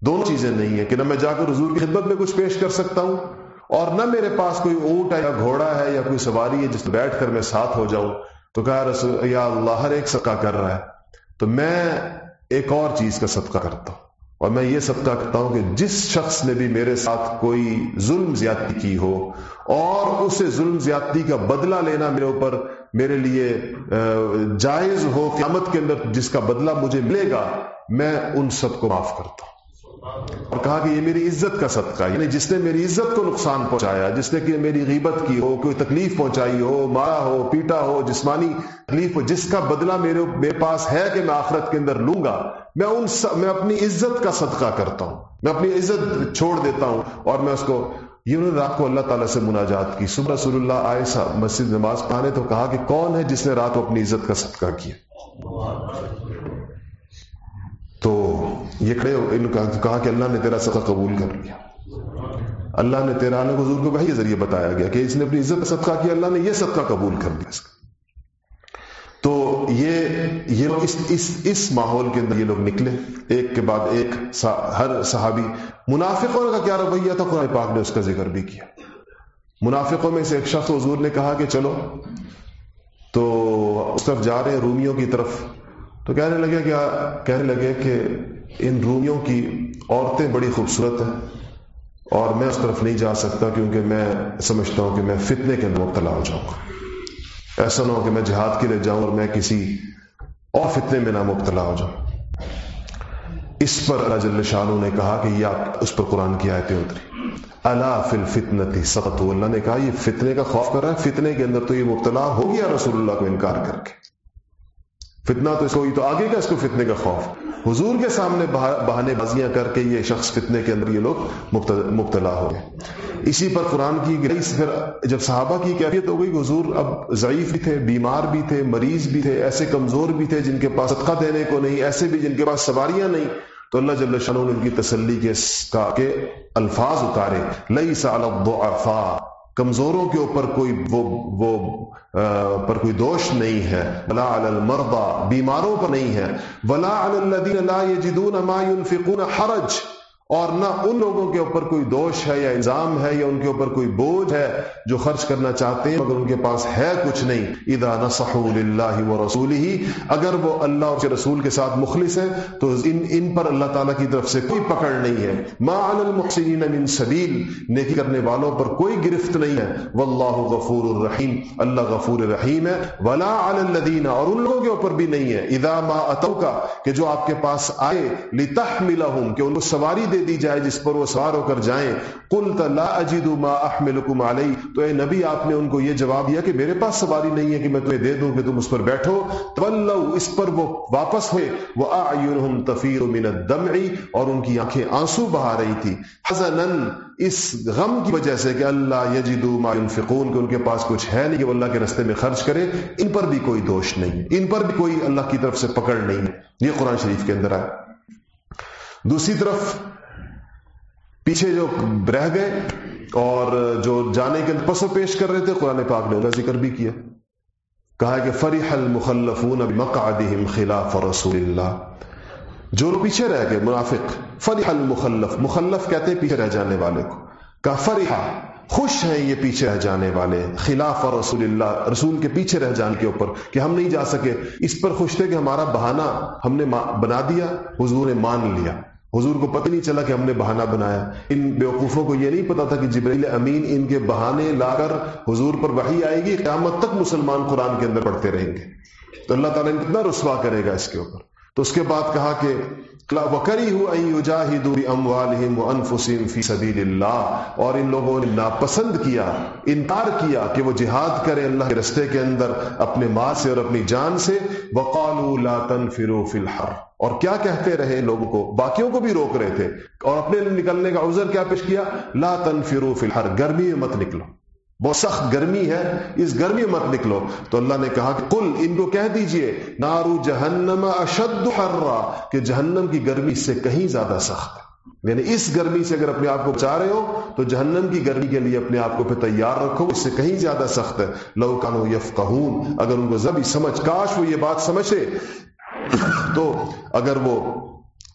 دونوں چیزیں نہیں ہیں کہ نہ میں جا کر حضور کی خدمت میں کچھ پیش کر سکتا ہوں، اور نہ میرے پاس کوئی اونٹ ہے یا گھوڑا ہے یا کوئی سواری ہے، جس بیٹھ کر میں ساتھ ہو جاؤں۔ تو کہا، رسول یا اللہ ہر ایک صدقہ کر رہا ہے۔ تو میں ایک اور چیز کا صدقہ کرتا ہوں۔ اور میں یہ سب کرتا ہوں کہ جس شخص نے بھی میرے ساتھ کوئی ظلم زیادتی کی ہو اور اسے ظلم زیادتی کا بدلہ لینا میرے اوپر میرے لیے جائز ہو، قیامت کے اندر جس کا بدلہ مجھے ملے گا، میں ان سب کو معاف کرتا ہوں۔ اور کہا کہ یہ میری عزت کا صدقہ یعنی جس نے میری عزت کو نقصان پہنچایا، جس نے کہ میری غیبت کی ہو، کوئی تکلیف پہنچائی ہو، مارا ہو، پیٹا ہو، جسمانی تکلیف ہو، جس کا بدلہ میرے میرے پاس ہے کہ میں آخرت کے اندر لوں گا، میں ان س... میں اپنی عزت کا صدقہ کرتا ہوں۔ میں اپنی عزت چھوڑ دیتا ہوں اور میں اس کو، یہ انہوں نے رات کو اللہ تعالیٰ سے مناجات کی۔ صبح رسول اللہ آئے سا مسجد نماز پڑھانے تو کہا کہ کون ہے جس نے رات کو اپنی عزت کا صدقہ کیا؟ تو یہ کھڑے ان کا کہا کہ اللہ نے تیرا صدقہ قبول کر لیا۔ اللہ نے تیرا عالم حضور کو وہی ذریعے بتایا گیا کہ اس نے اپنی عزت صدقہ کیا اللہ نے یہ صدقہ قبول کر لیا۔ اس کا تو یہ یہ اس اس اس ماحول کے اندر یہ لوگ نکلے۔ ایک کے بعد ایک سا, ہر صحابی منافقوں کا کیا رویہ تھا قرآن پاک نے اس کا ذکر بھی کیا۔ منافقوں میں سے ایک شخص حضور نے کہا کہ چلو۔ تو اس طرف جا رہے ہیں رومیوں کی طرف۔ تو کہنے لگے کیا کہنے لگے کہ ان رومیوں کی عورتیں بڑی خوبصورت ہیں اور میں اس طرف نہیں جا سکتا کیونکہ میں سمجھتا ہوں کہ میں فتنے کے اندر مبتلا ہو جاؤں گا۔ ایسا نہ ہو کہ میں جہاد کے لیے جاؤں اور میں کسی اور فتنے میں نہ مبتلا ہو جاؤں۔ اس پر اللہ شاہ نے کہا کہ یہ اس پر قرآن کی آیتیں اتری۔ اللہ فل فتنتی سخت اللہ نے کہا یہ فتنے کا خوف کر رہا ہے، فتنے کے اندر تو یہ مبتلا ہو گیا رسول اللہ کو انکار کر کے۔ فتنہ تو اس کو تو آگے کا اس کو فتنے کا خوف۔ حضور کے سامنے بہانے بازیاں کر کے یہ شخص فتنے کے اندر یہ لوگ مبتلا ہو گئے۔ اسی پر قرآن کی گئی پھر جب صحابہ کی کیفیت ہو گئی حضور اب ضعیف بھی تھے، بیمار بھی تھے، مریض بھی تھے، ایسے کمزور بھی تھے جن کے پاس صدقہ دینے کو نہیں، ایسے بھی جن کے پاس سواریاں نہیں، تو اللہ جل شاہ نے ان کی تسلی کے کے الفاظ اتارے۔ لئی سال کمزوروں کے اوپر کوئی وہ وہ پر کوئی دوش نہیں ہے۔ ولا علی المرضى، بیماروں پر نہیں ہے۔ ولا علی الذین لا یجدون ما ينفقون حرج۔ اور نہ ان لوگوں کے اوپر کوئی دوش ہے یا الزام ہے یا ان کے اوپر کوئی بوجھ ہے جو خرچ کرنا چاہتے ہیں، مگر ان کے پاس ہے کچھ نہیں۔ ادا نصحوا للہ و رسول ہی اگر وہ اللہ اور رسول کے ساتھ مخلص ہے تو ان ان پر اللہ تعالیٰ کی طرف سے کوئی پکڑ نہیں ہے۔ ما علی المحسنین من سبیل نیکی کرنے والوں پر کوئی گرفت نہیں ہے۔ واللہ غفور الرحیم اللہ غفور رحیم ہے۔ ولا علی الذین اور ان لوگوں کے اوپر بھی نہیں ہے۔ اذا ما اتوکا کہ جو آپ کے پاس آئے لتحملہم کہ ان کو سواری دے دے دی جائے جس پر وہ سوار ہو کر جائیں۔ قلت لا اجد ما احملکم علی۔ تو اے نبی، آپ نے ان کو یہ جواب دیا کہ میرے پاس سواری نہیں ہے کہ میں تمہیں دے دوں کہ تم اس پر بیٹھو۔ تولو اس پر وہ واپس ہوئے۔ واعینہم تفیر من الدمع۔ اور ان کی آنکھیں آنسو بہا رہی تھی۔ حزنا، اس غم کی وجہ سے کہ اللہ یجدو ما ينفقون، کہ ان کے پاس کچھ ہے نہیں کہ وہ اللہ کے رستے میں خرچ کرے۔ ان پر بھی کوئی دوش نہیں۔ ان پر بھی کوئی اللہ کی طرف سے پکڑ نہیں۔ ہے یہ قرآن شریف کے اندر ہے دوسری طرف پیچھے جو رہ گئے اور جو جانے کے پسو پیش کر رہے تھے، قرآن پاک نے ذکر بھی کیا۔ کہا کہ فریح المخلفون بمقعدهم خلاف رسول اللہ جو پیچھے رہ گئے، منافق فریح المخلف۔ مخلف کہتے ہیں پیچھے رہ جانے والے کو۔ کہا فریحا خوش ہیں یہ پیچھے رہ جانے والے، خلاف اور رسول اللہ رسول کے پیچھے رہ جانے کے اوپر، کہ ہم نہیں جا سکے۔ اس پر خوش تھے کہ ہمارا بہانہ ہم نے بنا دیا، حضور نے مان لیا۔ حضور کو پتہ نہیں چلا کہ ہم نے بہانہ بنایا۔ ان بیوقوفوں کو یہ نہیں پتا تھا کہ جبریل امین ان کے بہانے لا کر حضور پر وحی آئے گی، قیامت تک مسلمان قرآن کے اندر پڑھتے رہیں گے۔ تو اللہ تعالیٰ نے کتنا رسوا کرے گا اس کے اوپر۔ تو اس کے بعد کہا کہ اللہ اور ان لوگوں نے ناپسند کیا، انکار کیا کہ وہ جہاد کرے اللہ کے رستے کے اندر اپنے ماں سے اور اپنی جان سے، وقالوا لا تنفروا فی الحر۔ اور کیا کہتے رہے لوگوں کو؟ باقیوں کو بھی روک رہے تھے۔ اور اپنے نکلنے کا عذر کیا پیش کیا؟ لا تنفروا فی الحر گرمی میں مت نکلو۔ بہت سخت گرمی ہے، اس گرمی مت نکلو۔ تو اللہ نے کہا کہ کل ان کو کہہ دیجیے، نارو جہنم اشد حرا، کہ جہنم کی گرمی سے کہیں زیادہ سخت ہے۔ یعنی اس گرمی سے اگر اپنے آپ کو بچا رہے ہو، تو جہنم کی گرمی کے لیے اپنے آپ کو پھر تیار رکھو، اس سے کہیں زیادہ سخت ہے۔ لو کانو یف اگر ان کو زبی سمجھ، کاش وہ یہ بات سمجھے، تو اگر وہ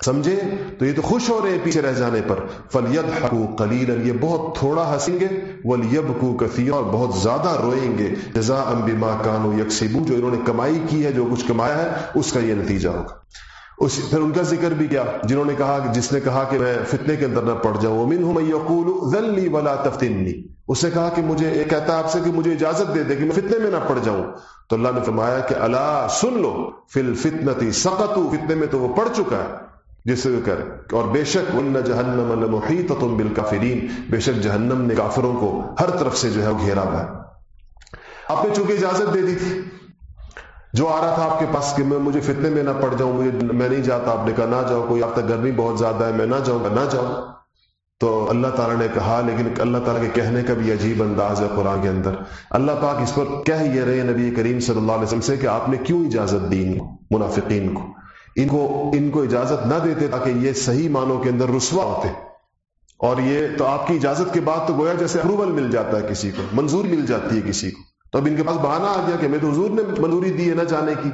سمجھے؟ تو یہ تو خوش ہو رہے ہیں پیچھے رہ جانے پر۔ فلید حقو کلیل یہ بہت تھوڑا ہنسیں گے۔ ولیب کو کثیر اور بہت زیادہ روئیں گے۔ جزا امبا کانو یکسیبو جو انہوں نے کمائی کی ہے، جو کچھ کمایا ہے، اس کا یہ نتیجہ ہوگا۔ اس، پھر ان کا ذکر بھی کیا، جنہوں نے کہا کہ جس نے کہا کہ میں فتنے کے اندر نہ پڑ جاؤں۔ امین ہوں میں یقول ذلی ولا تفتنی اس نے کہا کہ مجھے، ایک کہتا ہے آپ سے کہ مجھے اجازت دے دے کہ میں فتنے میں نہ پڑ جاؤں۔ تو اللہ نے فرمایا کہ اللہ سن لو فل فتنتی سقتو فتنے میں تو وہ پڑ چکا ہے۔ جسے کرے اور بے شک ان جہنم المحیط تم بالکافرین۔ بے شک جہنم نے کافروں کو ہر طرف سے جو ہے گھیرا ہوا ہے۔ آپ نے چونکہ اجازت دے دی تھی جو آ رہا تھا آپ کے پاس کہ میں مجھے فتنے میں نہ پڑ جاؤں، مجھے میں نہیں جاتا، آپ نے کہا نہ جاؤ، کوئی آپ تک گرمی بہت زیادہ ہے، میں نہ جاؤں گا نہ جاؤں۔ تو اللہ تعالیٰ نے کہا، لیکن اللہ تعالیٰ کے کہنے کا بھی عجیب انداز ہے قرآن کے اندر۔ اللہ پاک اس پر کہہ یہ رہے نبی کریم صلی اللہ علیہ وسلم سے کہ آپ نے کیوں اجازت دی منافقین کو؟ ان کو ان کو اجازت نہ دیتے تاکہ یہ صحیح معنوں کے اندر رسوا ہوتے۔ اور یہ تو آپ کی اجازت کے بعد تو گویا جیسے اپروول مل جاتا ہے کسی کو، منظور مل جاتی ہے کسی کو۔ تو اب ان کے پاس بہانہ آ گیا کہ میں تو حضور نے منظوری دی ہے نہ جانے کی۔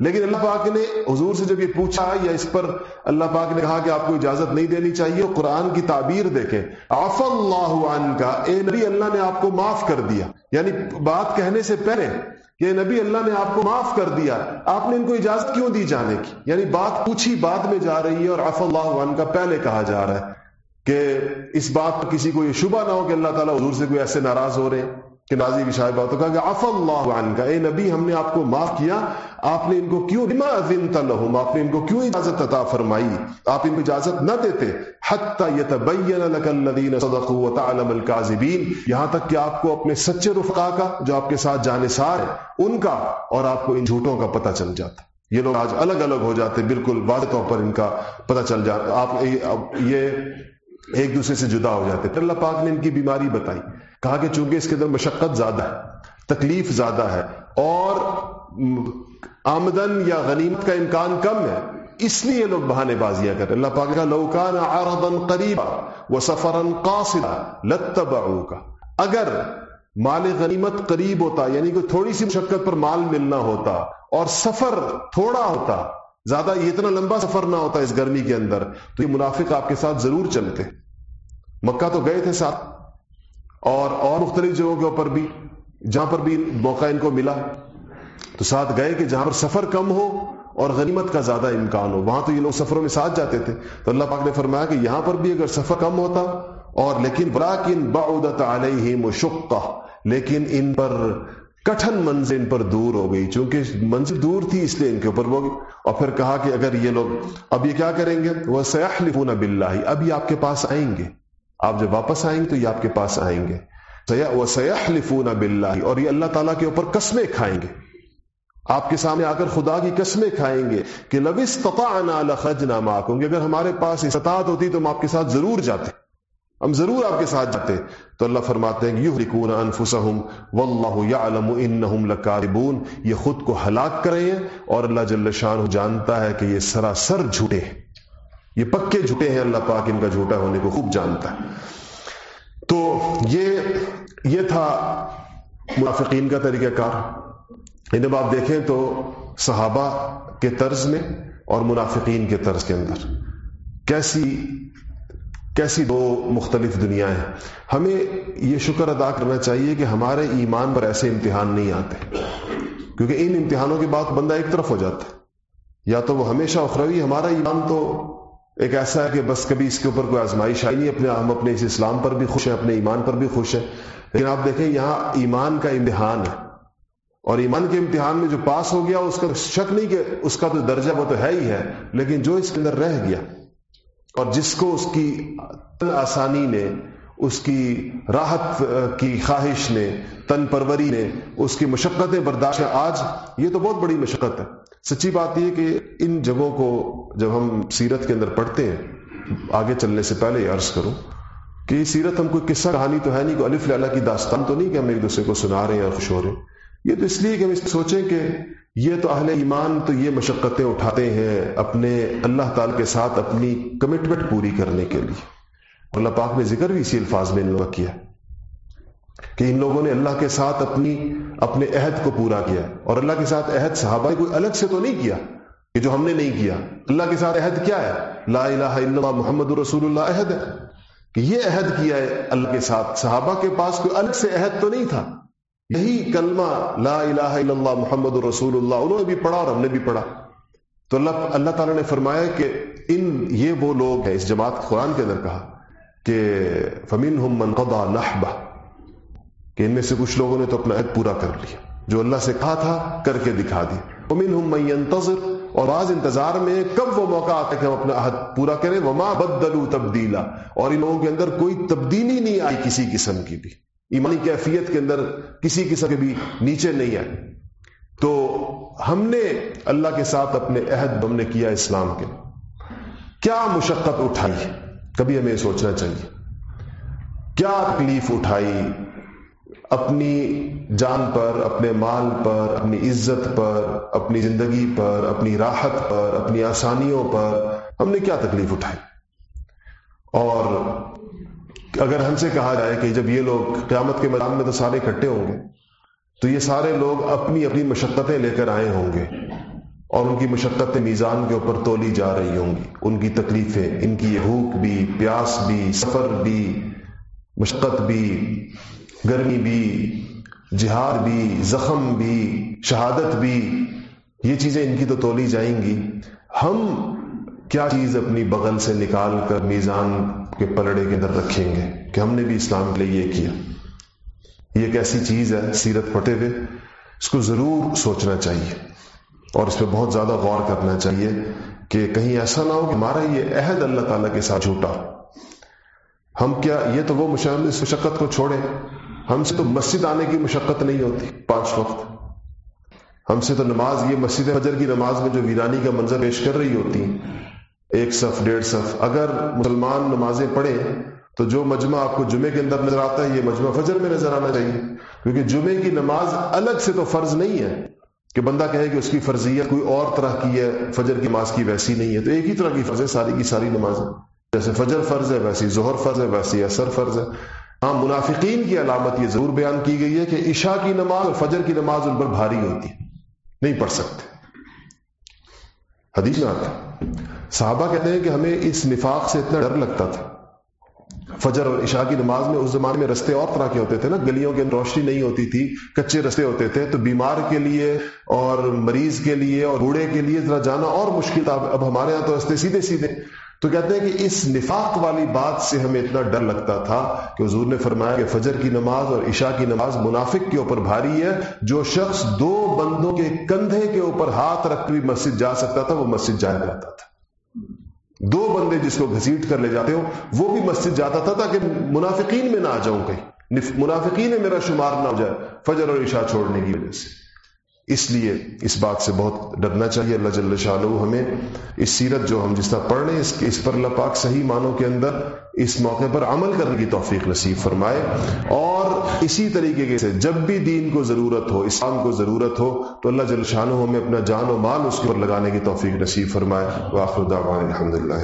لیکن اللہ پاک نے حضور سے جب یہ پوچھا یا اس پر اللہ پاک نے کہا کہ آپ کو اجازت نہیں دینی چاہیے، قرآن کی تعبیر دیکھیں۔ آف اللہ عن کا اے نبی، اللہ نے آپ کو معاف کر دیا۔ یعنی بات کہنے سے پہلے کہ نبی اللہ نے آپ کو معاف کر دیا، آپ نے ان کو اجازت کیوں دی جانے کی؟ یعنی بات پوچھی بعد میں جا رہی ہے اور آف اللہ عنہ کا پہلے کہا جا رہا ہے کہ اس بات پر کسی کو یہ شبہ نہ ہو کہ اللہ تعالیٰ حضور سے کوئی ایسے ناراض ہو رہے ہیں۔ کہ نازی کی شاید بات کہا کہ اف اللہ کا اے نبی، ہم نے آپ کو معاف کیا، آپ نے ان کو کیوں بما اذنت لهم؟ آپ نے ان کو کیوں اجازت عطا فرمائی؟ آپ ان کو اجازت نہ دیتے، حتی يتبین لك الذين صدقوا وتعلم الكاذبین یہاں تک کہ آپ کو اپنے سچے رفقا کا، جو آپ کے ساتھ جانثار ہیں ان کا، اور آپ کو ان جھوٹوں کا پتہ چل جاتا۔ یہ لوگ آج الگ الگ ہو جاتے، بالکل واضح طور پر ان کا پتہ چل جاتا۔ آپ یہ ایک دوسرے سے جدا ہو جاتے۔ اللہ پاک نے ان کی بیماری بتائی۔ کہا کہ چونکہ اس کے اندر مشقت زیادہ ہے، تکلیف زیادہ ہے اور آمدن یا غنیمت کا امکان کم ہے، اس لیے لوگ بہانے بازیاں کریں اللہ پاک کا لوکان عرضا قریبا و سفرا قاصدا لتبعو کا اگر مال غنیمت قریب ہوتا یعنی کہ تھوڑی سی مشقت پر مال ملنا ہوتا اور سفر تھوڑا ہوتا، زیادہ یہ اتنا لمبا سفر نہ ہوتا اس گرمی کے اندر، تو یہ منافق آپ کے ساتھ ضرور چلتے۔ مکہ تو گئے تھے ساتھ۔ اور اور مختلف جگہوں کے اوپر بھی، جہاں پر بھی موقع ان کو ملا۔ تو ساتھ گئے کہ جہاں پر سفر کم ہو اور غنیمت کا زیادہ امکان ہو، وہاں تو یہ لوگ سفروں میں ساتھ جاتے تھے۔ تو اللہ پاک نے فرمایا کہ یہاں پر بھی اگر سفر کم ہوتا اور لیکن براکن بعودت علیہم مشقہ لیکن ان پر کٹھن منزل ان پر دور ہو گئی، چونکہ منزل دور تھی اس لیے ان کے اوپر وہ اور پھر کہا کہ اگر یہ لوگ اب یہ کیا کریں گے؟ وہ سیاح باللہ اب یہ آپ کے پاس آئیں گے۔ آپ جب واپس آئیں گے تو یہ آپ کے پاس آئیں گے۔ وہ سیاح لفون اور یہ اللہ تعالیٰ کے اوپر قسمیں کھائیں گے۔ آپ کے سامنے آ کر خدا کی قسمیں کھائیں گے کہ لوس خج نہ اگر ہمارے پاس استطاعت ہوتی تو ہم آپ کے ساتھ ضرور جاتے۔ ہم ضرور آپ کے ساتھ جاتے۔ تو اللہ فرماتے ہیں یو انفسہم، واللہ یعلم انہم لکاربون یہ خود کو ہلاک کریں اور اللہ جل شان جانتا ہے کہ یہ سراسر جھوٹے ہیں۔ یہ پکے جھوٹے ہیں، اللہ پاک ان کا جھوٹا ہونے کو خوب جانتا ہے۔ تو یہ یہ تھا منافقین کا طریقہ کار۔ یعنی جب آپ دیکھیں تو صحابہ کے طرز میں اور منافقین کے طرز کے اندر۔ کیسی کیسی دو مختلف دنیا ہیں۔ ہمیں یہ شکر ادا کرنا چاہیے کہ ہمارے ایمان پر ایسے امتحان نہیں آتے۔ کیونکہ ان امتحانوں کے بعد بندہ ایک طرف ہو جاتا ہے۔ یا تو وہ ہمیشہ اخروی، ہمارا ایمان تو ایک ایسا ہے کہ بس کبھی اس کے اوپر کوئی آزمائش آئی نہیں، اپنے ہم اپنے اس اسلام پر بھی خوش ہیں، اپنے ایمان پر بھی خوش ہیں۔ لیکن آپ دیکھیں، یہاں ایمان کا امتحان ہے۔ اور ایمان کے امتحان میں جو پاس ہو گیا، اس کا شک نہیں کہ اس کا تو درجہ وہ تو ہے ہی ہے، لیکن جو اس کے اندر رہ گیا اور جس کو اس کی آسانی نے، اس کی راحت کی خواہش نے، تن پروری نے، اس کی مشقتیں برداشت آج یہ تو بہت بڑی مشقت ہے۔ سچی بات یہ کہ ان جگہوں کو جب ہم سیرت کے اندر پڑھتے ہیں، آگے چلنے سے پہلے یہ عرض کروں کہ یہ سیرت ہم کوئی قصہ، کہانی تو ہے نہیں کوئی الف اللہ کی داستان تو نہیں کہ ہم ایک دوسرے کو سنا رہے ہیں اور خوش ہو رہے ہیں۔ یہ تو اس لیے کہ ہم اس سوچیں کہ یہ تو اہل ایمان تو یہ مشقتیں اٹھاتے ہیں اپنے اللہ تعالی کے ساتھ اپنی کمٹمنٹ پوری کرنے کے لیے۔ اللہ پاک نے ذکر بھی اسی الفاظ میں ان لوگوں کیا۔ کہ ان لوگوں نے اللہ کے ساتھ اپنی اپنے عہد کو پورا کیا اور اللہ کے ساتھ عہد صحابہ کوئی الگ سے تو نہیں کیا کہ جو ہم نے نہیں کیا۔ اللہ کے ساتھ عہد کیا ہے؟ لا الہ الا اللہ محمد رسول اللہ عہد ہے۔ کہ یہ عہد کیا ہے اللہ کے ساتھ۔ صحابہ کے پاس کوئی الگ سے عہد تو نہیں تھا۔ یہی کلمہ لا الہ الا اللہ محمد رسول اللہ، انہوں نے بھی پڑھا اور ہم نے بھی پڑھا۔ تو اللہ اللہ تعالیٰ نے فرمایا کہ ان یہ وہ لوگ ہیں، اس جماعت قرآن کے اندر کہا کہ فمین ہم منقدہ نحبہ کہ ان میں سے کچھ لوگوں نے تو اپنا عہد پورا کر لیا، جو اللہ سے کہا تھا کر کے دکھا دیا۔ امین ہم ينتظر اور آج انتظار میں کب وہ موقع آتا ہے کہ ہم اپنا عہد پورا کریں؟ وما بدلو تبدیلا۔ اور ان لوگوں کے اندر کوئی تبدیلی نہیں آئی کسی قسم کی بھی۔ ایمانی کیفیت کے اندر کسی قسم کے بھی نیچے نہیں آئے تو ہم نے اللہ کے ساتھ اپنے عہد ہم نے کیا اسلام کے۔ کیا مشقت اٹھائی؟ کبھی ہمیں سوچنا چاہیے۔ کیا تکلیف اٹھائی؟ اپنی جان پر، اپنے مال پر، اپنی عزت پر، اپنی زندگی پر، اپنی راحت پر، اپنی آسانیوں پر ہم نے کیا تکلیف اٹھائی؟ اور اگر ہم سے کہا جائے کہ جب یہ لوگ قیامت کے میدان میں تو سارے اکٹھے ہوں گے، تو یہ سارے لوگ اپنی اپنی مشقتیں لے کر آئے ہوں گے اور ان کی مشقتیں میزان کے اوپر تولی جا رہی ہوں گی۔ ان کی تکلیفیں، ان کی بھوک بھی، پیاس بھی، سفر بھی، مشقت بھی گرمی بھی، جہاد بھی، زخم بھی، شہادت بھی، یہ چیزیں ان کی تو تولی جائیں گی۔ ہم کیا چیز اپنی بغل سے نکال کر میزان کے پلڑے کے اندر رکھیں گے کہ ہم نے بھی اسلام کے لیے یہ کیا؟ یہ ایک ایسی چیز ہے، سیرت پٹے ہوئے۔ اس کو ضرور سوچنا چاہیے۔ اور اس پہ بہت زیادہ غور کرنا چاہیے کہ کہیں ایسا نہ ہو کہ ہمارا یہ عہد اللہ تعالیٰ کے ساتھ جھوٹا ہم کیا، یہ تو وہ مشقت کو چھوڑے ہم سے تو مسجد آنے کی مشقت نہیں ہوتی پانچ وقت۔ ہم سے تو نماز یہ مسجد فجر کی نماز میں جو ویرانی کا منظر پیش کر رہی ہوتی، ایک صف، ڈیڑھ صف۔ اگر مسلمان نمازیں پڑھیں تو جو مجمع آپ کو جمعے کے اندر نظر آتا ہے، یہ مجمع فجر میں نظر آنا چاہیے۔ کیونکہ جمعے کی نماز الگ سے تو فرض نہیں ہے کہ بندہ کہے کہ اس کی فرضیت کوئی اور طرح کی ہے، فجر کی نماز کی ویسی نہیں ہے۔ تو ایک ہی طرح کی فرض ہے، ساری کی ساری نماز۔ جیسے فجر فرض ہے، ویسی ظہر فرض ہے، ویسی اثر فرض ہے۔ ہاں منافقین کی علامت یہ ضرور بیان کی گئی ہے کہ عشاء کی نماز اور فجر کی نماز ان پر بھاری ہوتی ہے، نہیں پڑھ سکتے۔ حدیث میں آتا صحابہ کہتے ہیں کہ ہمیں اس نفاق سے اتنا ڈر لگتا تھا۔ فجر اور عشاء کی نماز میں اس زمانے میں رستے اور طرح کے ہوتے تھے نا، گلیوں کے روشنی نہیں ہوتی تھی، کچے رستے ہوتے تھے۔ تو بیمار کے لیے اور مریض کے لیے اور بوڑھے کے لیے ذرا جانا اور مشکل تھا۔ اب ہمارے یہاں تو رستے سیدھے سیدھے تو کہتے ہیں کہ اس نفاق والی بات سے ہمیں اتنا ڈر لگتا تھا کہ حضور نے فرمایا کہ فجر کی نماز اور عشاء کی نماز منافق کے اوپر بھاری ہے، جو شخص دو بندوں کے کندھے کے اوپر ہاتھ رکھ بھی مسجد جا سکتا تھا، وہ مسجد جایا جاتا تھا۔ دو بندے جس کو گھسیٹ کر لے جاتے ہو، وہ بھی مسجد جاتا تھا تاکہ منافقین میں نہ آ جاؤں کہیں۔ منافقین میں میرا شمار نہ ہو جائے فجر اور عشاء چھوڑنے کی وجہ سے۔ اس لیے اس بات سے بہت ڈرنا چاہیے اللہ جل شاہ ہمیں۔ اس سیرت جو ہم جس طرح پڑھ رہے ہیں، اس اس پر اللہ پاک صحیح معنوں کے اندر اس موقع پر عمل کرنے کی توفیق نصیب فرمائے۔ اور اسی طریقے سے جب بھی دین کو ضرورت ہو، اسلام کو ضرورت ہو، تو اللہ جل شاہ ہمیں اپنا جان و مال اس کے اوپر لگانے کی توفیق نصیب فرمائے۔ واخر دعوان الحمد للہ